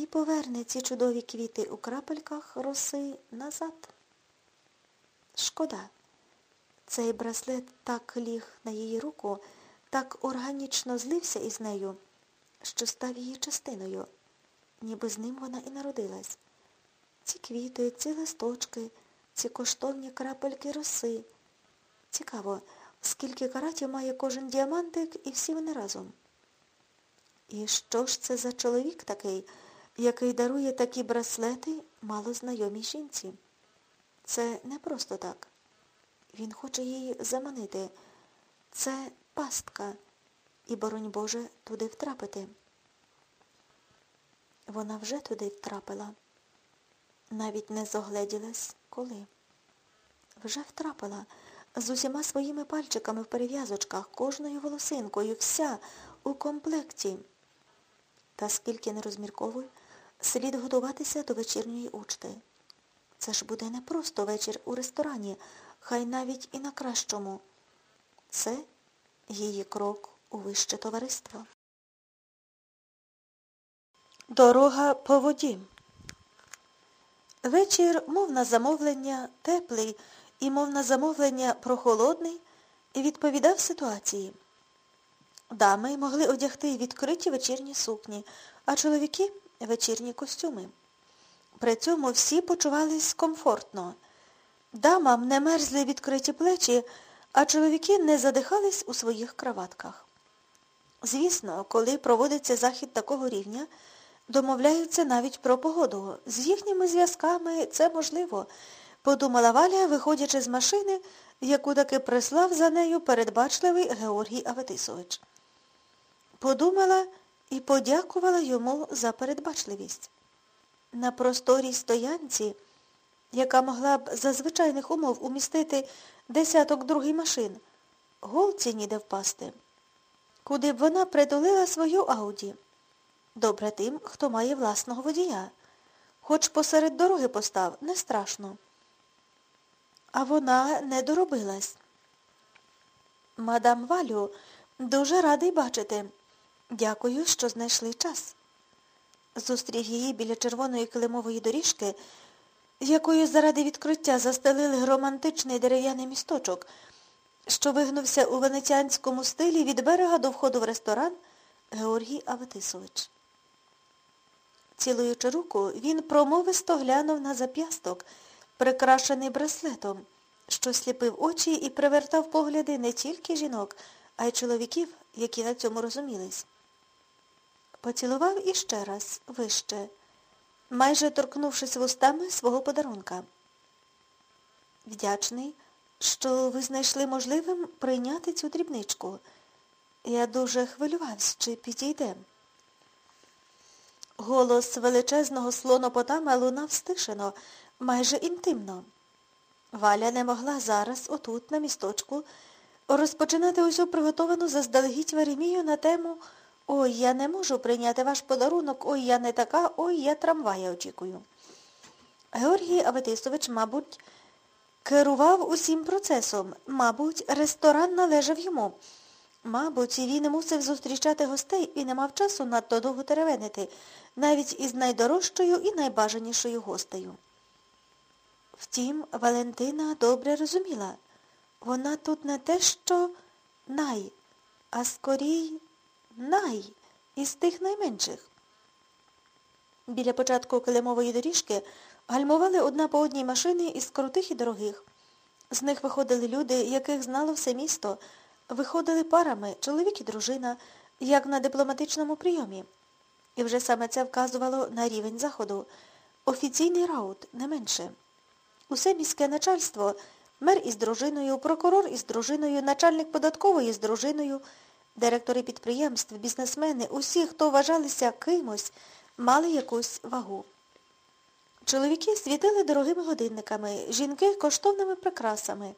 і поверне ці чудові квіти у крапельках роси назад. Шкода. Цей браслет так ліг на її руку, так органічно злився із нею, що став її частиною, ніби з ним вона і народилась. Ці квіти, ці листочки, ці коштовні крапельки роси. Цікаво, скільки каратів має кожен діамантик і всі вони разом. І що ж це за чоловік такий, який дарує такі браслети малознайомій жінці? Це не просто так. Він хоче її заманити. Це пастка. І, боронь Боже, туди втрапити. Вона вже туди втрапила. Навіть не зогледілась коли. Вже втрапила з усіма своїми пальчиками в перев'язочках, кожною волосинкою, вся у комплекті. Та скільки не розмірковуй, слід готуватися до вечірньої учти. Це ж буде не просто вечір у ресторані, хай навіть і на кращому. Це її крок у вище товариство. Дорога по воді. Вечір, мов на замовлення, теплий і, мов на замовлення, прохолодний, відповідав ситуації. Дами могли одягти відкриті вечірні сукні, а чоловіки вечірні костюми. При цьому всі почувались комфортно. Дамам не мерзли відкриті плечі, а чоловіки не задихались у своїх краватках. Звісно, коли проводиться захід такого рівня, домовляються навіть про погоду. З їхніми зв'язками це можливо, подумала Валя, виходячи з машини, яку таки прислав за нею передбачливий Георгій Аветисович. Подумала і подякувала йому за передбачливість. На просторій стоянці, яка могла б за звичайних умов умістити десяток другий машин, голці ніде впасти. Куди б вона притулила свою ауді. Добре тим, хто має власного водія. Хоч посеред дороги постав, не страшно. А вона не доробилась. Мадам Валю, дуже радий бачити. Дякую, що знайшли час. Зустрів її біля червоної килимової доріжки, якою заради відкриття застелили романтичний дерев'яний місточок, що вигнувся у венеціанському стилі від берега до входу в ресторан Георгій Аветисович. Цілуючи руку, він промовисто глянув на зап'ясток, прикрашений браслетом, що сліпив очі і привертав погляди не тільки жінок, а й чоловіків, які на цьому розумілись. Поцілував іще раз, вище, майже торкнувшись вустами свого подарунка. Вдячний, що ви знайшли можливим прийняти цю дрібничку. Я дуже хвилювався, чи підійде. Голос величезного слонопотама лунав стишено, майже інтимно. Валя не могла зараз, отут, на місточку, розпочинати усю приготовану заздалегідь Веремію на тему Ой, я не можу прийняти ваш подарунок, ой, я не така, ой, я трамвая очікую. Георгій Аветисович, мабуть, керував усім процесом. Мабуть, ресторан належав йому. Мабуть, він мусив зустрічати гостей і не мав часу надто довго теревенити, навіть із найдорожчою і найбажанішою гостею. Втім, Валентина добре розуміла. Вона тут не те, що най, а скорій най із тих найменших. Біля початку килимової доріжки гальмували одна по одній машини із крутих і дорогих. З них виходили люди, яких знало все місто, виходили парами, чоловік і дружина, як на дипломатичному прийомі. І вже саме це вказувало на рівень заходу. Офіційний раут, не менше. Усе міське начальство, мер із дружиною, прокурор із дружиною, начальник податкової з дружиною, директори підприємств, бізнесмени, усі, хто вважалися кимось, мали якусь вагу. Чоловіки світили дорогими годинниками, жінки коштовними прикрасами.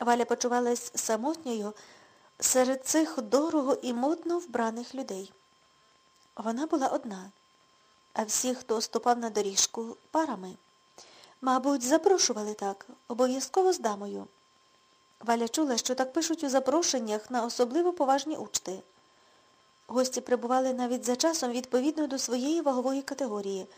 Валя почувалась самотньою серед цих дорого і модно вбраних людей. Вона була одна, а всі, хто ступав на доріжку, парами. Мабуть, запрошували так, обов'язково з дамою. Валя чула, що так пишуть у запрошеннях на особливо поважні учти. Гості прибували навіть за часом відповідно до своєї вагової категорії –